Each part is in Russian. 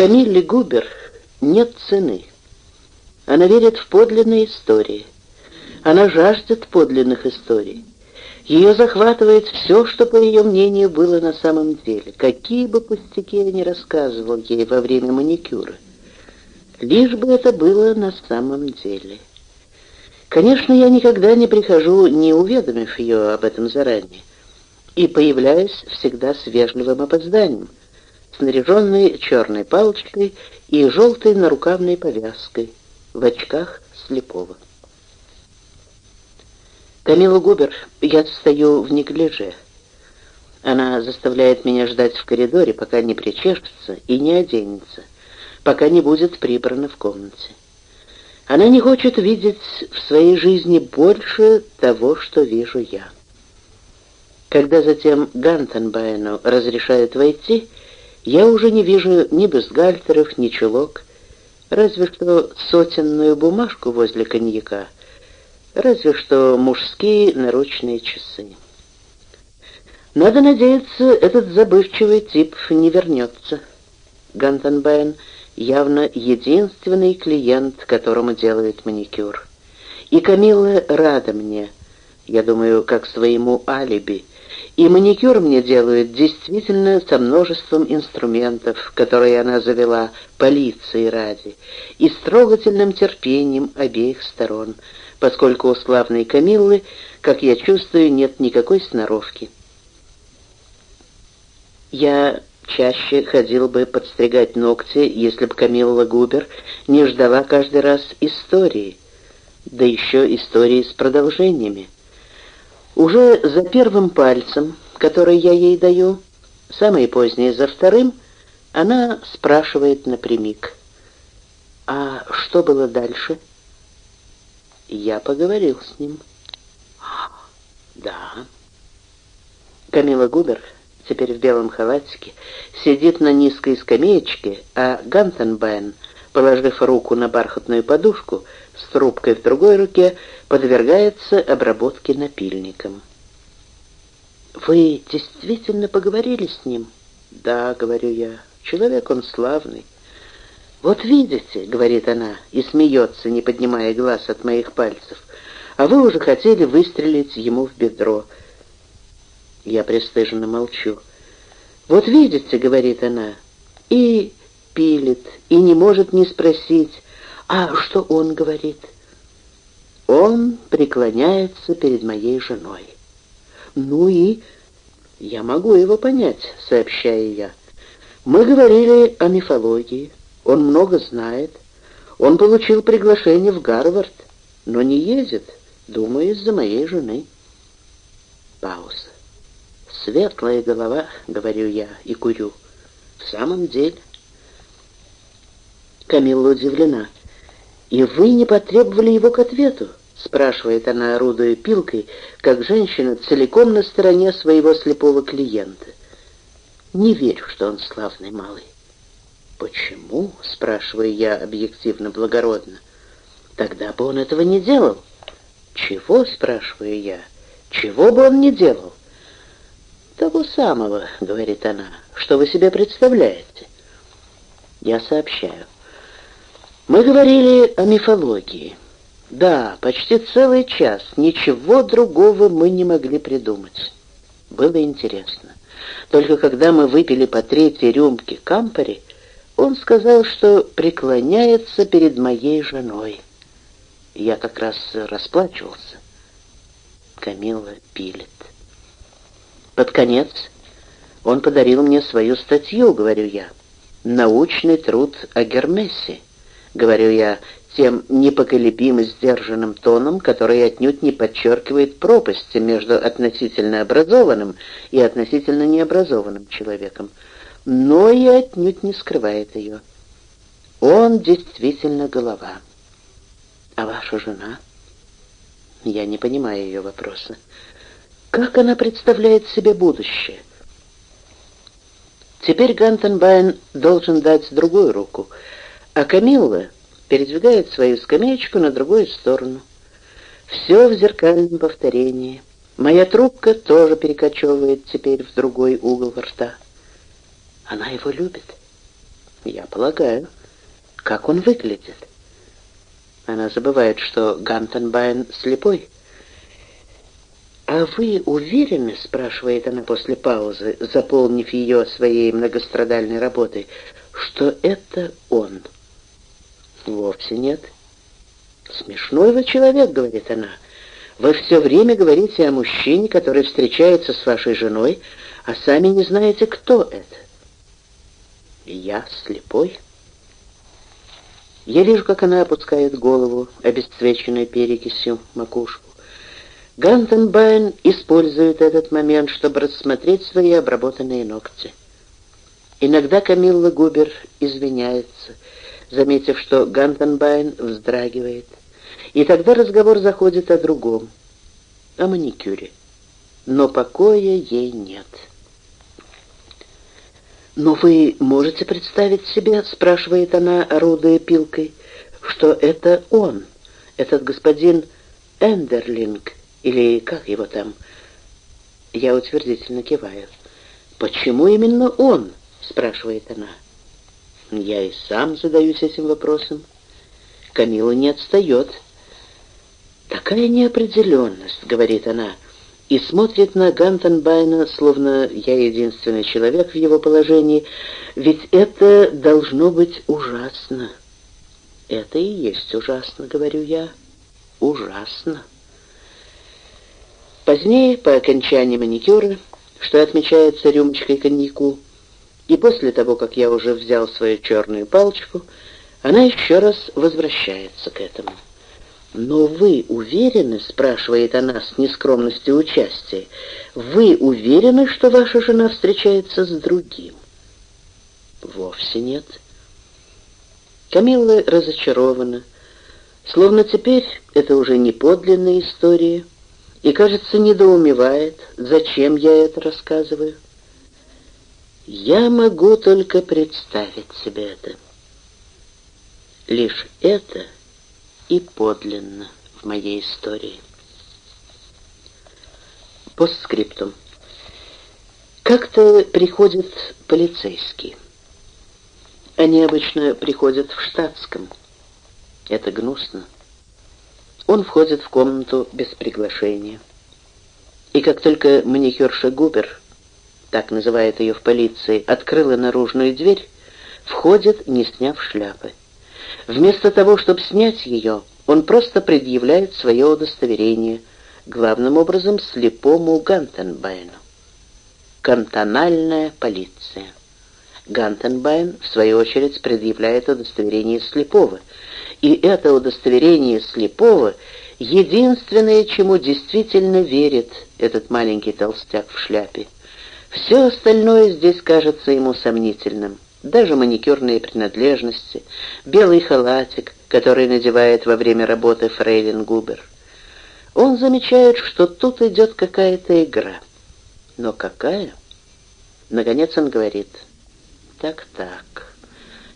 Камилле Губер нет цены. Она верит в подлинные истории. Она жаждет подлинных историй. Ее захватывает все, что, по ее мнению, было на самом деле, какие бы пустяки я ни рассказывал ей во время маникюра. Лишь бы это было на самом деле. Конечно, я никогда не прихожу, не уведомив ее об этом заранее, и появляюсь всегда с вежливым опозданием, снаряженной черной палочкой и желтой нарукавной повязкой, в очках слепого. Камила Губер, я стою в неглиже. Она заставляет меня ждать в коридоре, пока не причешется и не оденется, пока не будет прибрана в комнате. Она не хочет видеть в своей жизни больше того, что вижу я. Когда затем Гантенбайну разрешают войти, я уже не вижу ни бюстгальтеров, ни чулок, разве что сотенную бумажку возле коньяка, разве что мужские наручные часы. Надо надеяться, этот забывчивый тип не вернется. Гантенбайн явно единственный клиент, которому делают маникюр. И Камилла рада мне, я думаю, как своему алиби, и маникюр мне делают действительно со множеством инструментов, которые она завела полиции ради, и с трогательным терпением обеих сторон, поскольку у славной Камиллы, как я чувствую, нет никакой сноровки. Я чаще ходил бы подстригать ногти, если бы Камилла Губер не ждала каждый раз истории, да еще истории с продолжениями. Уже за первым пальцем, который я ей даю, самое позднее за вторым, она спрашивает напрямик. «А что было дальше?» Я поговорил с ним. «Да». Камила Губер, теперь в белом халатике, сидит на низкой скамеечке, а Гантенбайн, положив руку на бархатную подушку, с трубкой в другой руке, подвергается обработке напильником. «Вы действительно поговорили с ним?» «Да», — говорю я, — «человек он славный». «Вот видите», — говорит она и смеется, не поднимая глаз от моих пальцев, «а вы уже хотели выстрелить ему в бедро». Я пристыженно молчу. «Вот видите», — говорит она, — и пилит, и не может не спросить, «а что он говорит?» Он преклоняется перед моей женой. Ну и... Я могу его понять, сообщаю я. Мы говорили о мифологии. Он много знает. Он получил приглашение в Гарвард, но не ездит, думаю, из-за моей жены. Пауза. Светлая голова, говорю я и курю. В самом деле. Камилла удивлена. И вы не потребовали его к ответу? спрашивает она, орудуя пилкой, как женщина целиком на стороне своего слепого клиента. Не верю, что он славный малый. «Почему?» — спрашиваю я объективно благородно. «Тогда бы он этого не делал». «Чего?» — спрашиваю я. «Чего бы он не делал?» «Того самого», — говорит она. «Что вы себе представляете?» Я сообщаю. «Мы говорили о мифологии». Да, почти целый час. Ничего другого мы не могли придумать. Было интересно. Только когда мы выпили по третьей рюмке кампари, он сказал, что преклоняется перед моей женой. Я как раз расплачивался. Камила пилит. Под конец он подарил мне свою статью, говорю я. Научный труд о Гермесе. Говорю я, тем непоколебимо сдержанным тоном, который отнюдь не подчеркивает пропасти между относительно образованным и относительно необразованным человеком, но и отнюдь не скрывает ее. Он действительно голова. А ваша жена? Я не понимаю ее вопроса. Как она представляет себе будущее? Теперь Гантенбайн должен дать другую руку, а Камилла передвигает свою скамеечку на другую сторону. Все в зеркальном повторении. Моя трубка тоже перекочевывает теперь в другой угол рта. Она его любит. Я полагаю. Как он выглядит? Она забывает, что Гантенбайн слепой. «А вы уверены, — спрашивает она после паузы, заполнив ее своей многострадальной работой, — что это он?» «Вовсе нет». «Смешной вы человек, — говорит она. Вы все время говорите о мужчине, который встречается с вашей женой, а сами не знаете, кто это». «Я слепой?» Я вижу, как она опускает голову, обесцвеченной перекисью макушку. Гантенбайн использует этот момент, чтобы рассмотреть свои обработанные ногти. Иногда Камилла Губер извиняется, заметив, что Гантенбайн вздрагивает. И тогда разговор заходит о другом, о маникюре. Но покоя ей нет. «Но вы можете представить себе, — спрашивает она, орудуя пилкой, — что это он, этот господин Эндерлинг, или как его там?» Я утвердительно киваю. «Почему именно он?» — спрашивает она. Я и сам задаюсь этим вопросом. Камила не отстает. «Такая неопределенность», — говорит она, — и смотрит на Гантенбайна, словно я единственный человек в его положении, ведь это должно быть ужасно. Это и есть ужасно, говорю я, ужасно. Позднее, по окончании маникюра, что отмечается рюмочкой коньяку, и после того, как я уже взял свою черную палочку, она еще раз возвращается к этому. «Но вы уверены, — спрашивает она с нескромностью участия, — вы уверены, что ваша жена встречается с другим?» «Вовсе нет». Камилла разочарована, словно теперь это уже не подлинная история, и, кажется, недоумевает, зачем я это рассказываю. Я могу только представить себе это. Лишь это — и подлинно в моей истории. Постскриптум. Как-то приходят полицейские. Они обычно приходят в штатском. Это гнусно. Он входит в комнату без приглашения. И как только маникюрша Губер, так называет ее в полиции, открыла наружную дверь, входит, не сняв шляпы. Вместо того, чтобы снять ее, он просто предъявляет свое удостоверение, главным образом слепому Гантенбайну. Кантональная полиция. Гантенбайн, в свою очередь, предъявляет удостоверение слепого. И это удостоверение слепого — единственное, чему действительно верит этот маленький толстяк в шляпе. Все остальное здесь кажется ему сомнительным даже маникюрные принадлежности, белый халатик, который надевает во время работы Фрейлин Губер. Он замечает, что тут идет какая-то игра. Но какая? Наконец он говорит, так-так.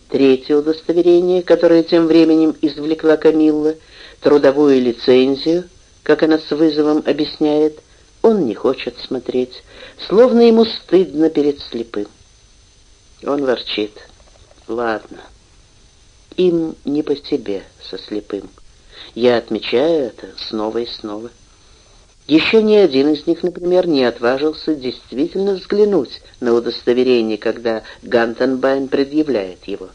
Третье удостоверение, которое тем временем извлекла Камилла, трудовую лицензию, как она с вызовом объясняет, он не хочет смотреть, словно ему стыдно перед слепым. Он ворчит. Ладно. Им не по себе со слепым. Я отмечаю это снова и снова. Еще ни один из них, например, не отважился действительно взглянуть на удостоверение, когда Гантенбайн предъявляет его.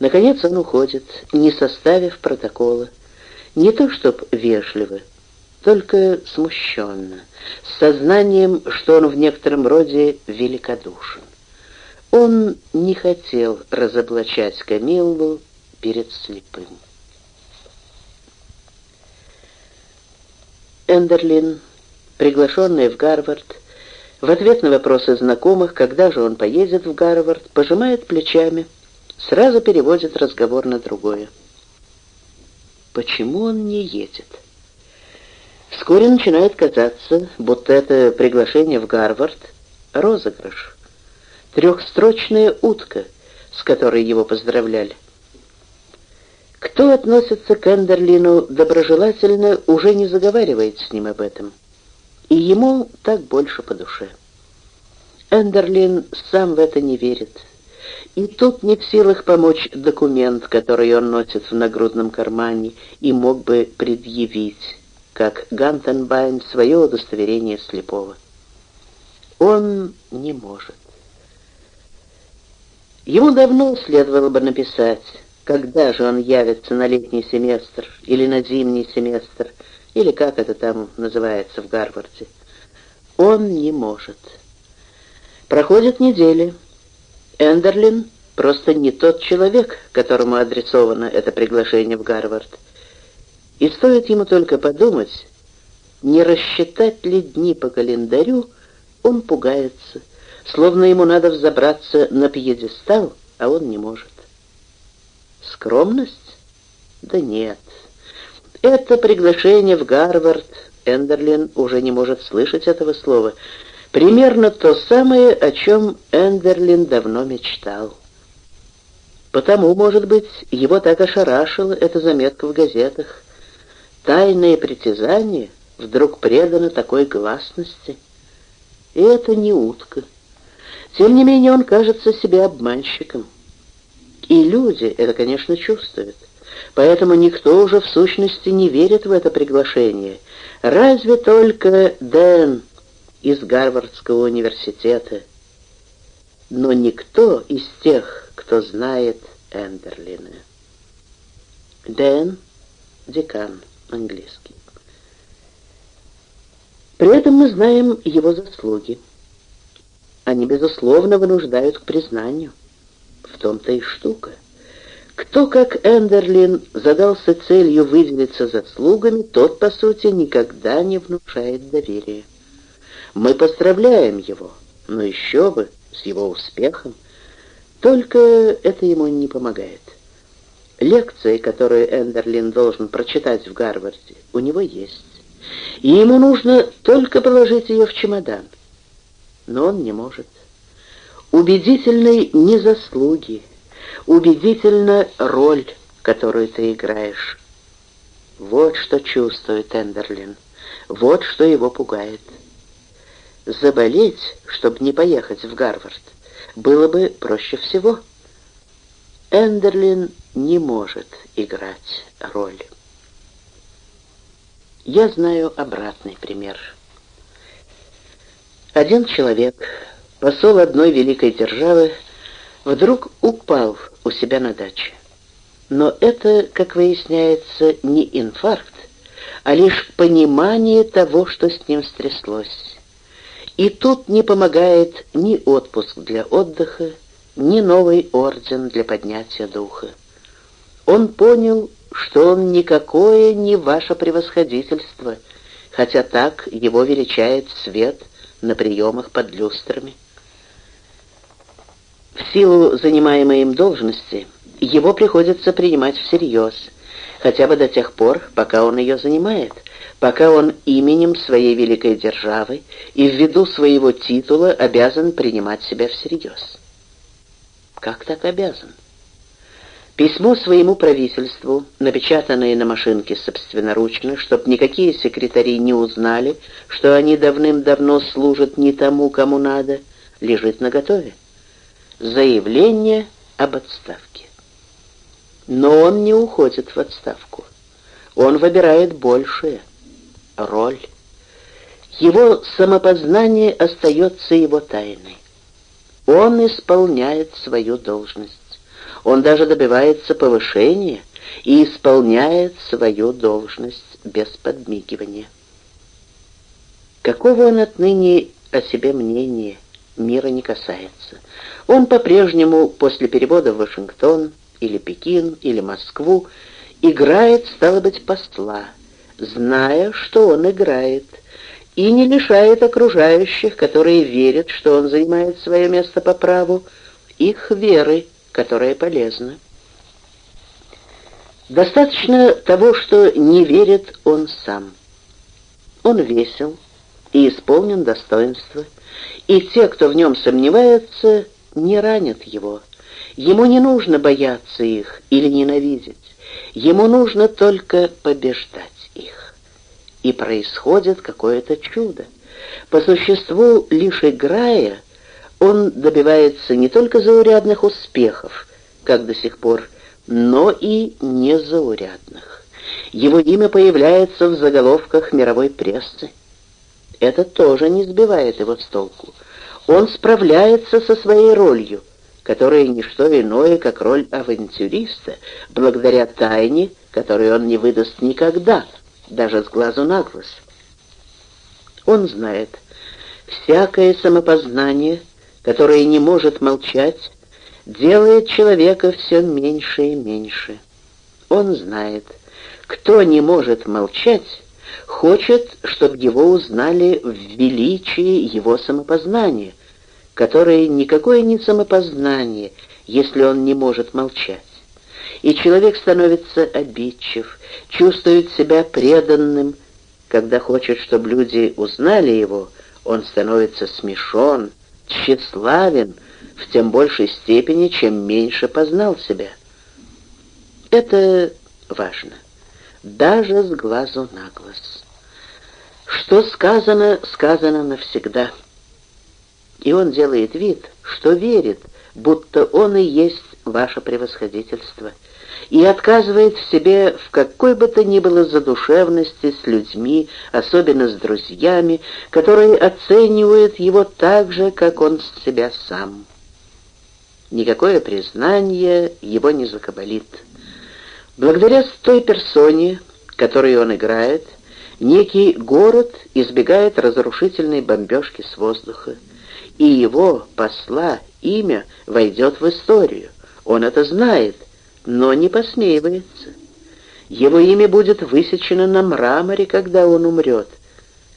Наконец он уходит, не составив протокола. Не то чтоб вежливо, только смущенно, с сознанием, что он в некотором роде великодушен. Он не хотел разоблачать Камиллу перед слепым. Эндерлин, приглашенный в Гарвард, в ответ на вопросы знакомых, когда же он поедет в Гарвард, пожимает плечами, сразу переводит разговор на другое. Почему он не едет? Вскоре начинает казаться, будто это приглашение в Гарвард — розыгрыш трехстрочная утка, с которой его поздравляли. Кто относится к Эндерлину доброжелательно, уже не заговаривает с ним об этом. И ему так больше по душе. Эндерлин сам в это не верит. И тут не в силах помочь документ, который он носит в нагрудном кармане и мог бы предъявить, как Гантенбайн, свое удостоверение слепого. Он не может. Ему давно следовало бы написать, когда же он явится на летний семестр или на зимний семестр, или как это там называется в Гарварде. Он не может. Проходят недели. Эндерлин просто не тот человек, которому адресовано это приглашение в Гарвард. И стоит ему только подумать, не рассчитать ли дни по календарю, он пугается, словно ему надо взобраться на пьедестал, а он не может. Скромность? Да нет. Это приглашение в Гарвард, Эндерлин уже не может слышать этого слова, примерно то самое, о чем Эндерлин давно мечтал. Потому, может быть, его так ошарашила эта заметка в газетах. Тайное притязание вдруг предано такой гласности. И это не утка. Тем не менее, он кажется себе обманщиком. И люди это, конечно, чувствуют. Поэтому никто уже в сущности не верит в это приглашение. Разве только Дэн из Гарвардского университета. Но никто из тех, кто знает Эндерлина. Дэн, декан, английский. При этом мы знаем его заслуги. Они, безусловно, вынуждают к признанию. В том-то и штука. Кто, как Эндерлин, задался целью выделиться заслугами, тот, по сути, никогда не внушает доверия. Мы поздравляем его, но еще бы, с его успехом. Только это ему не помогает. Лекции, которые Эндерлин должен прочитать в Гарварде, у него есть. И ему нужно только положить ее в чемодан. Но он не может. Убедительной не заслуги, убедительна роль, которую ты играешь. Вот что чувствует Эндерлин, вот что его пугает. Заболеть, чтобы не поехать в Гарвард, было бы проще всего. Эндерлин не может играть роль. Я знаю обратный пример. Один человек, посол одной великой державы, вдруг упал у себя на даче. Но это, как выясняется, не инфаркт, а лишь понимание того, что с ним стряслось. И тут не помогает ни отпуск для отдыха, ни новый орден для поднятия духа. Он понял, что он никакое не ваше превосходительство, хотя так его величает свет на приемах под люстрами. В силу занимаемой им должности его приходится принимать всерьез, хотя бы до тех пор, пока он ее занимает, пока он именем своей великой державы и ввиду своего титула обязан принимать себя всерьез. Как так обязан? Письмо своему правительству, напечатанное на машинке собственноручно, чтоб никакие секретари не узнали, что они давным-давно служат не тому, кому надо, лежит наготове заявление об отставке. Но он не уходит в отставку. Он выбирает большее — роль. Его самопознание остается его тайной. Он исполняет свою должность. Он даже добивается повышения и исполняет свою должность без подмигивания. Какого он отныне о себе мнения, мира не касается. Он по-прежнему после перевода в Вашингтон или Пекин или Москву играет, стало быть, посла, зная, что он играет, и не лишает окружающих, которые верят, что он занимает свое место по праву, их веры, которая полезна. Достаточно того, что не верит он сам. Он весел и исполнен достоинства, и те, кто в нем сомневается, не ранят его. Ему не нужно бояться их или ненавидеть. Ему нужно только побеждать их. И происходит какое-то чудо. По существу, лишь играя, Он добивается не только заурядных успехов, как до сих пор, но и незаурядных. Его имя появляется в заголовках мировой прессы. Это тоже не сбивает его с толку. Он справляется со своей ролью, которая не что иное, как роль авантюриста, благодаря тайне, которую он не выдаст никогда, даже с глазу на глаз. Он знает, всякое самопознание, которое не может молчать, делает человека все меньше и меньше. Он знает, кто не может молчать, хочет, чтобы его узнали в величии его самопознания, которое никакое не самопознание, если он не может молчать. И человек становится обидчив, чувствует себя преданным. Когда хочет, чтобы люди узнали его, он становится смешон, тщеславен, в тем большей степени, чем меньше познал себя. Это важно, даже с глазу на глаз. Что сказано, сказано навсегда. И он делает вид, что верит, будто он и есть ваше превосходительство, и отказывает в себе в какой бы то ни было задушевности с людьми, особенно с друзьями, которые оценивают его так же, как он себя сам. Никакое признание его не закабалит. Благодаря той персоне, которую он играет, некий город избегает разрушительной бомбежки с воздуха, и его, посла, имя войдет в историю. Он это знает, но не посмеивается. Его имя будет высечено на мраморе, когда он умрет,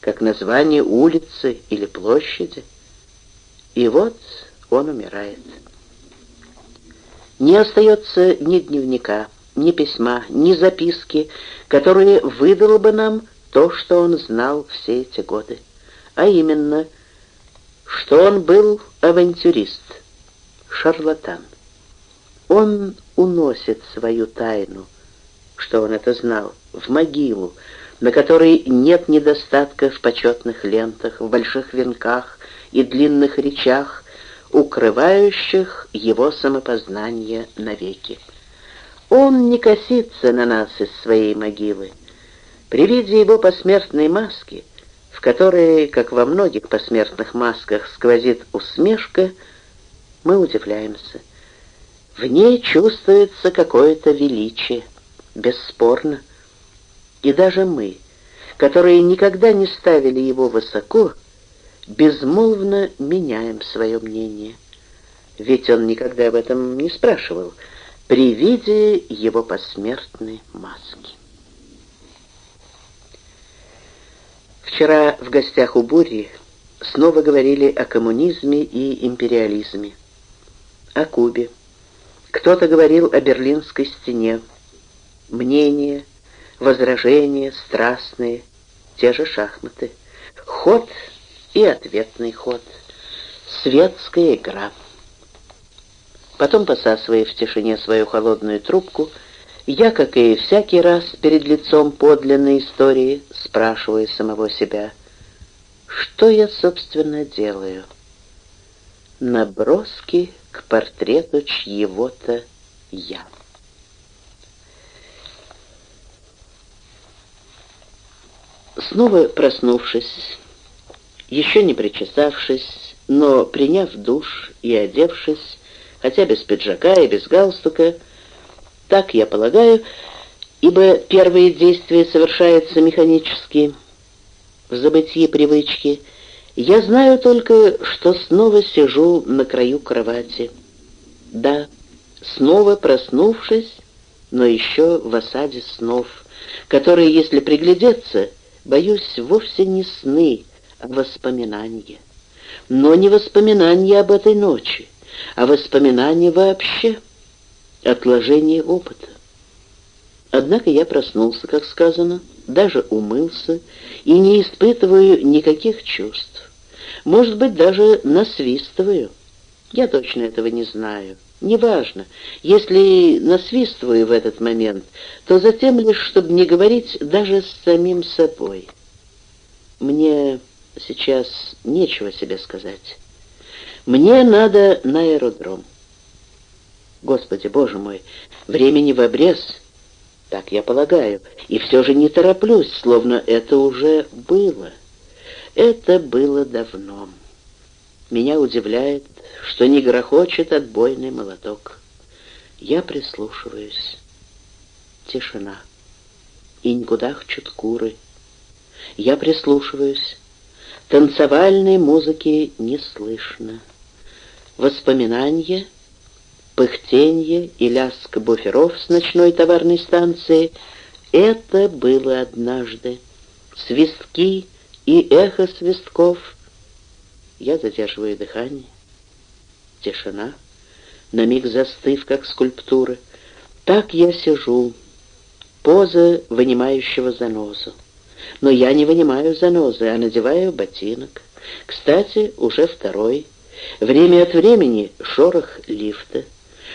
как название улицы или площади. И вот он умирает. Не остается ни дневника, ни письма, ни записки, которые выдало бы нам то, что он знал все эти годы. А именно, что он был авантюрист, шарлатан. Он уносит свою тайну, что он это знал, в могилу, на которой нет недостатка в почетных лентах, в больших венках и длинных речах, укрывающих его самопознание навеки. Он не косится на нас из своей могилы. При виде его посмертной маски, в которой, как во многих посмертных масках, сквозит усмешка, мы удивляемся. В ней чувствуется какое-то величие, бесспорно. И даже мы, которые никогда не ставили его высоко, безмолвно меняем свое мнение. Ведь он никогда об этом не спрашивал, при виде его посмертной маски. Вчера в гостях у Бури снова говорили о коммунизме и империализме, о Кубе. Кто-то говорил о Берлинской стене. Мнения, возражения, страстные, те же шахматы. Ход — и ответный ход. Светская игра. Потом, посасывая в тишине свою холодную трубку, я, как и всякий раз перед лицом подлинной истории, спрашиваю самого себя, что я, собственно, делаю? Наброски к портрету чьего-то «я». Снова проснувшись, еще не причесавшись, но приняв душ и одевшись, хотя без пиджака и без галстука, так я полагаю, ибо первые действия совершаются механически, в забытии привычки, я знаю только, что снова сижу на краю кровати. Да, снова проснувшись, но еще в осаде снов, которые, если приглядеться, боюсь, вовсе не сны, воспоминания. Но не воспоминания об этой ночи, а воспоминания вообще, отложение опыта. Однако я проснулся, как сказано, даже умылся и не испытываю никаких чувств. Может быть, даже насвистываю. Я точно этого не знаю. Неважно. Если насвистываю в этот момент, то затем лишь, чтобы не говорить даже с самим собой. Мне сейчас нечего себе сказать. Мне надо на аэродром. Господи, боже мой, времени в обрез. Так я полагаю. И все же не тороплюсь, словно это уже было. Это было давно. Меня удивляет, что не грохочет отбойный молоток. Я прислушиваюсь. Тишина. И никуда хчут куры. Я прислушиваюсь. Танцевальной музыки не слышно. Воспоминания, пыхтенье и лязг буферов с ночной товарной станции — это было однажды. Свистки и эхо свистков. Я задерживаю дыхание. Тишина, на миг застыв, как скульптура. Так я сижу, поза вынимающего занозу. Но я не вынимаю занозы, а надеваю ботинок. Кстати, уже второй. Время от времени шорох лифта.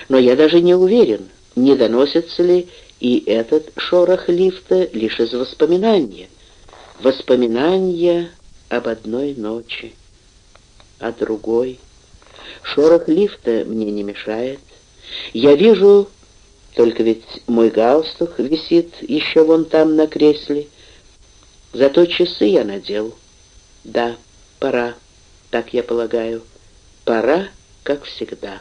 Но я даже не уверен, не доносится ли и этот шорох лифта лишь из воспоминания. Воспоминания об одной ночи, о другой. Шорох лифта мне не мешает. Я вижу, только ведь мой галстук висит еще вон там на кресле, Зато часы я надел. Да, пора, так я полагаю. Пора, как всегда.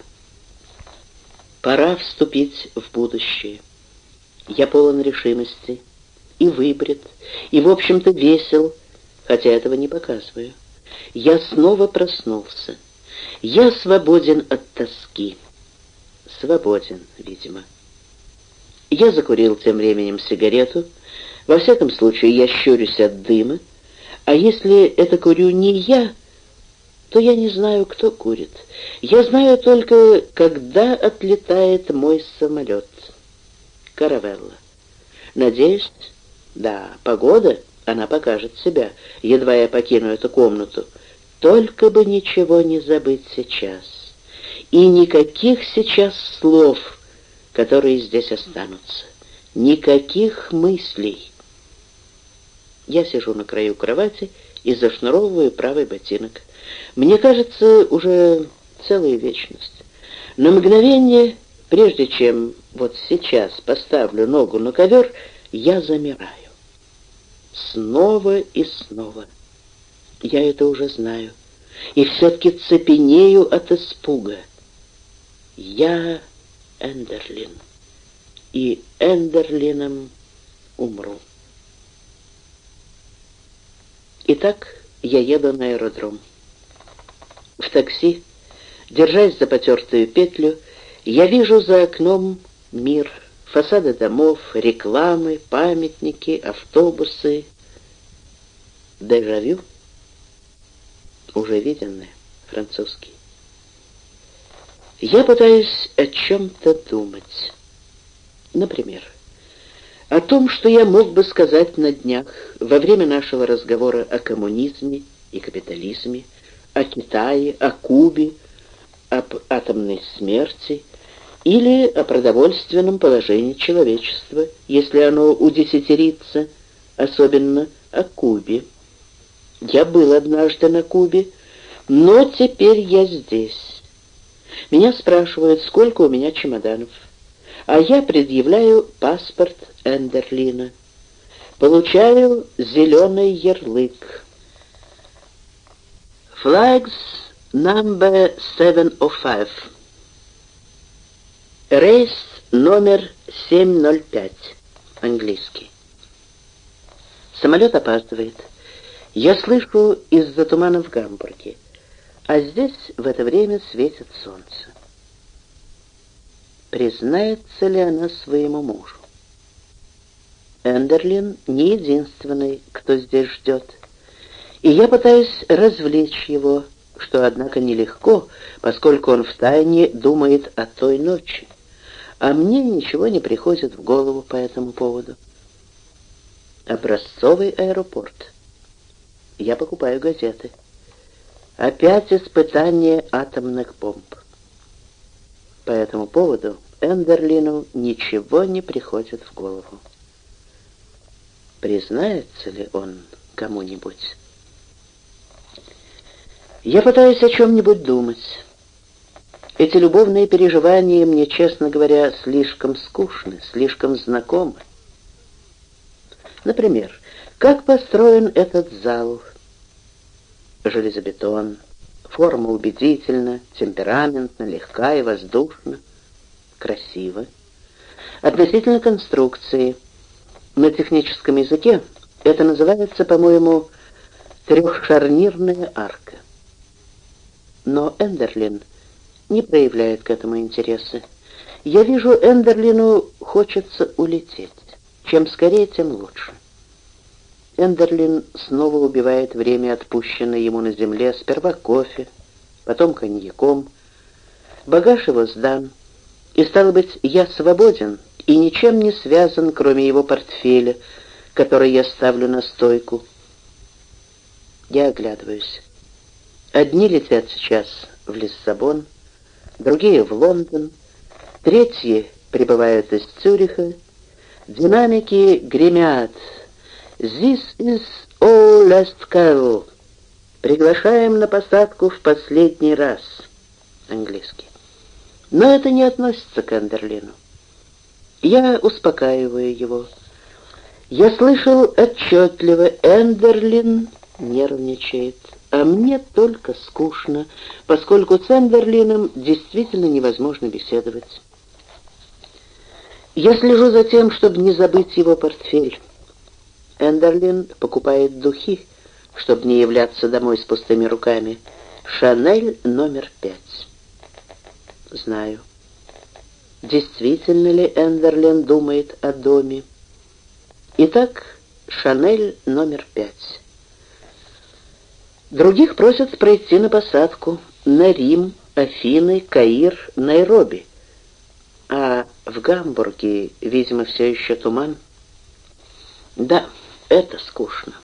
Пора вступить в будущее. Я полон решимости, и выбрит, и, в общем-то, весел, хотя этого не показываю. Я снова проснулся. Я свободен от тоски. Свободен, видимо. Я закурил тем временем сигарету, во всяком случае, я щурюсь от дыма, а если это курю не я, то я не знаю, кто курит. Я знаю только, когда отлетает мой самолет. Каравелла. Надеюсь, да, погода, она покажет себя, едва я покину эту комнату. Только бы ничего не забыть сейчас. И никаких сейчас слов, которые здесь останутся. Никаких мыслей. Я сижу на краю кровати и зашнуровываю правый ботинок. Мне кажется, уже целая вечность. На мгновение, прежде чем вот сейчас поставлю ногу на ковер, я замираю. Снова и снова. Я это уже знаю. И все-таки цепенею от испуга. Я Эндерлин. И Эндерлином умру. Итак, я еду на аэродром. В такси, держась за потертую петлю, я вижу за окном мир, фасады домов, рекламы, памятники, автобусы. Дежавю, уже виденное, французский. Я пытаюсь о чем-то думать. Например, о том, что я мог бы сказать на днях во время нашего разговора о коммунизме и капитализме, о Китае, о Кубе, об атомной смерти или о продовольственном положении человечества, если оно удесятерится, особенно о Кубе. Я был однажды на Кубе, но теперь я здесь. Меня спрашивают, сколько у меня чемоданов а я предъявляю паспорт Эндерлина. Получаю зеленый ярлык. Flags number 705. Рейс номер 705. Английский. Самолет опаздывает. Я слышу из-за тумана в Гамбурге. А здесь в это время светит солнце признается ли она своему мужу. Эндерлин не единственный, кто здесь ждет. И я пытаюсь развлечь его, что, однако, нелегко, поскольку он втайне думает о той ночи. А мне ничего не приходит в голову по этому поводу. Образцовый аэропорт. Я покупаю газеты. Опять испытание атомных бомб. По этому поводу Эндерлину ничего не приходит в голову. Признается ли он кому-нибудь? Я пытаюсь о чем-нибудь думать. Эти любовные переживания мне, честно говоря, слишком скучны, слишком знакомы. Например, как построен этот зал? Железобетон. Форма убедительна, темпераментна, легка и воздушна. Красиво. Относительно конструкции. На техническом языке это называется, по-моему, трехшарнирная арка. Но Эндерлин не проявляет к этому интереса. Я вижу, Эндерлину хочется улететь. Чем скорее, тем лучше. Эндерлин снова убивает время, отпущенное ему на земле, сперва кофе, потом коньяком. Багаж его сдан, и, стало быть, я свободен и ничем не связан, кроме его портфеля, который я ставлю на стойку. Я оглядываюсь. Одни летят сейчас в Лиссабон, другие в Лондон, третьи прибывают из Цюриха. Динамики гремят «This is all last call». «Приглашаем на посадку в последний раз». Английский. Но это не относится к Эндерлину. Я успокаиваю его. Я слышал отчетливо, Эндерлин нервничает, а мне только скучно, поскольку с Эндерлином действительно невозможно беседовать. Я слежу за тем, чтобы не забыть его портфель. Эндерлин покупает духи, чтобы не являться домой с пустыми руками. Шанель номер пять. Знаю. Действительно ли Эндерлин думает о доме? Итак, Шанель номер пять. Других просят пройти на посадку на Рим, Афины, Каир, Найроби. А в Гамбурге, видимо, все еще туман. Да, это скучно.